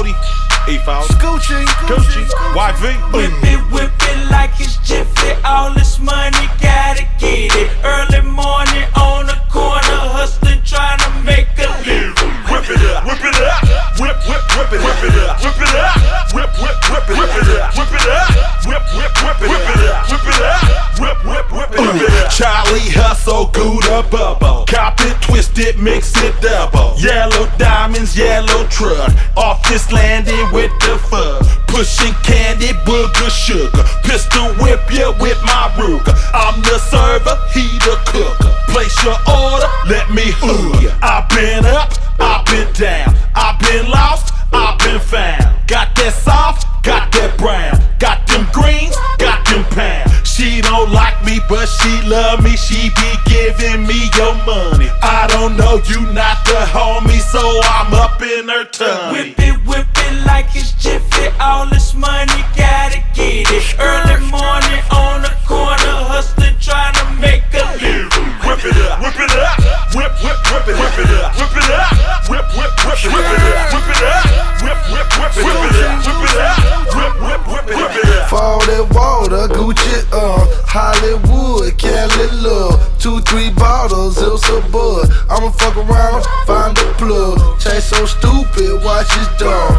40. E40. Scoochie, Gucci, YV. Whip it, whip it like it's Jiffy. All this money, gotta get it. Early morning on the corner, hustling, trying to make a living. Whip it up, whip it up, whip, whip, whip it, whip it up, whip it up, whip, whip, whip it, whip it up, whip it up, whip, whip, whip it, whip it up, whip it up, whip, whip, whip it, whip it up. Charlie hustle, Gouda bubble, cop twist it, mix it double. Yellow diamonds, yellow truck, off this landing with the fuzz. Pushing candy, booger, sugar. Pistol whip you with my Ruger. I'm don't like me, but she love me. She be giving me your money. I don't know you not the homie, so I'm up in her tummy. Whip it, whip it like it's Jiffy. All this money, gotta get it. Early morning on the corner, hustling, trying to make a living. Whip it up, whip it up, whip, whip, whip it, whip it up, whip it up, whip, whip, whip it, whip it up, whip it up, whip, whip, whip it, whip it up, whip it up, whip, whip, whip it, whip it up. For all that water, Gucci, uh, Hollywood, Cali love. Two, three bottles, it's a bud. I'ma fuck around, find a plug. Chase so stupid, watch his dog.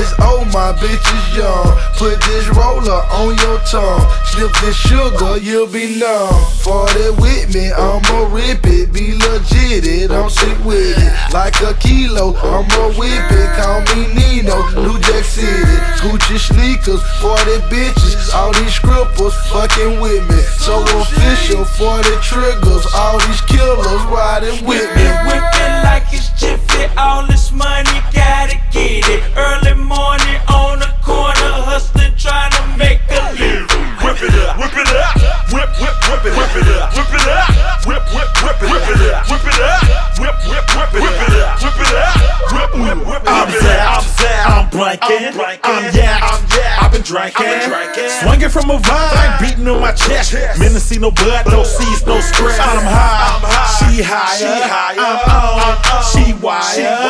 is old, my bitch is young. Put this roller on your tongue. Sniff this sugar, you'll be numb. For that with me, I'ma rip it. Be legit, it, I'm sick with it. Like a kilo, I'ma whip it. Call me Nino, New Jack City. Gucci sneakers, for the bitches. All these scribbles fucking with me. So official for the triggers. All these killers riding with me. it, whip it like I'm blanking, I'm Yak, I'm Yak, I've been drinking, swinging from a vine, beating on my chest. Men see no blood, no seeds, no stress. I'm high, she higher, I'm on, she wire.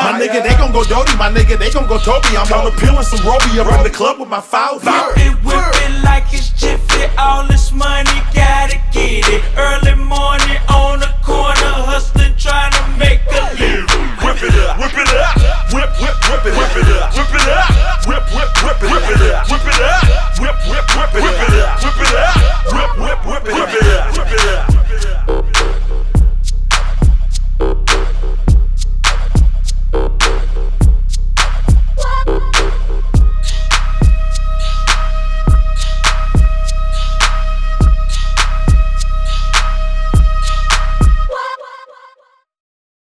My nigga, they gon' go Dodie, my nigga, they gon' go Toby. I'm on a pill and some Roby up in the club with my foul. It, whip